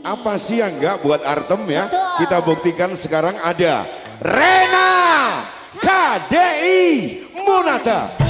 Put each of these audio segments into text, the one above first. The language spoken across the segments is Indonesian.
Apa sih yang enggak buat Artem ya? Betul. Kita buktikan sekarang ada Rena KDI Munata.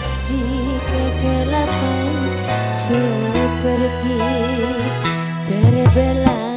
menghias di Seperti terbelah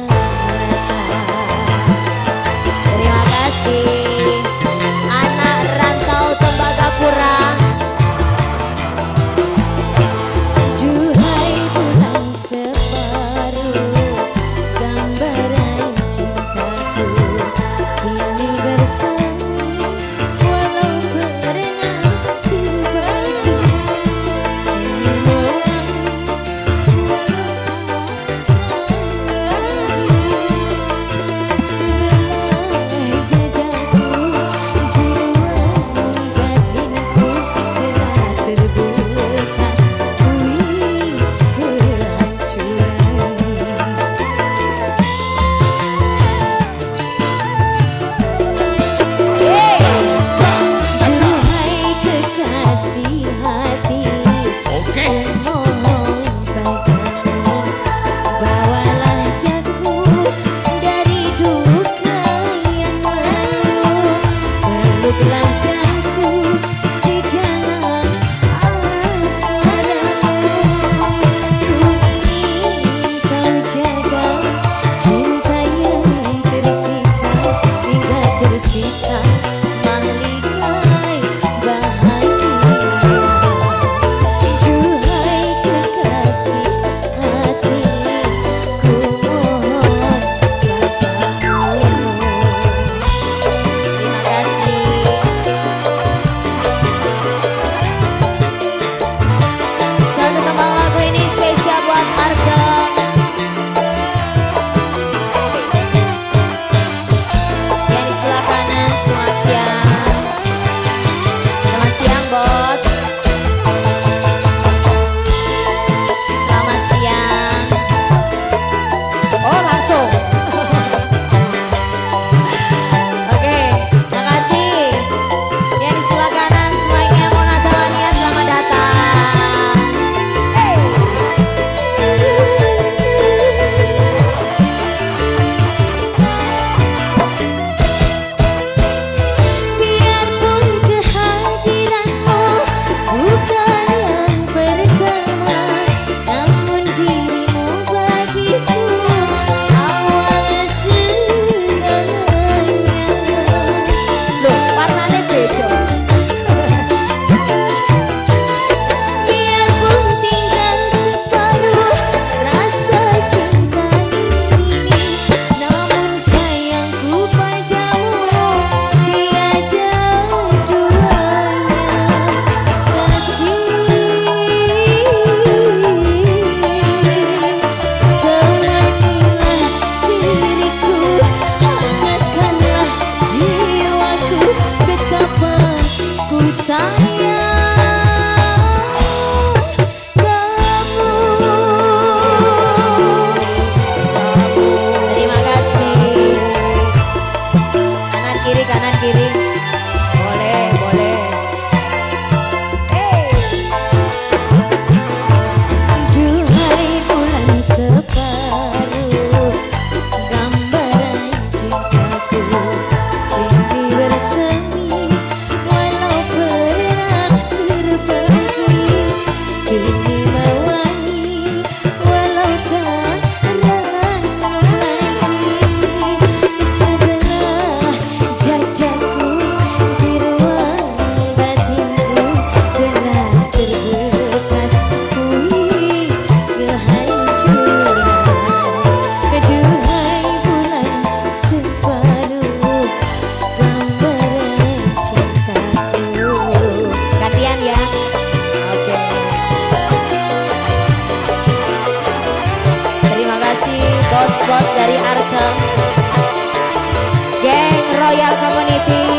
Thank you. Royal Community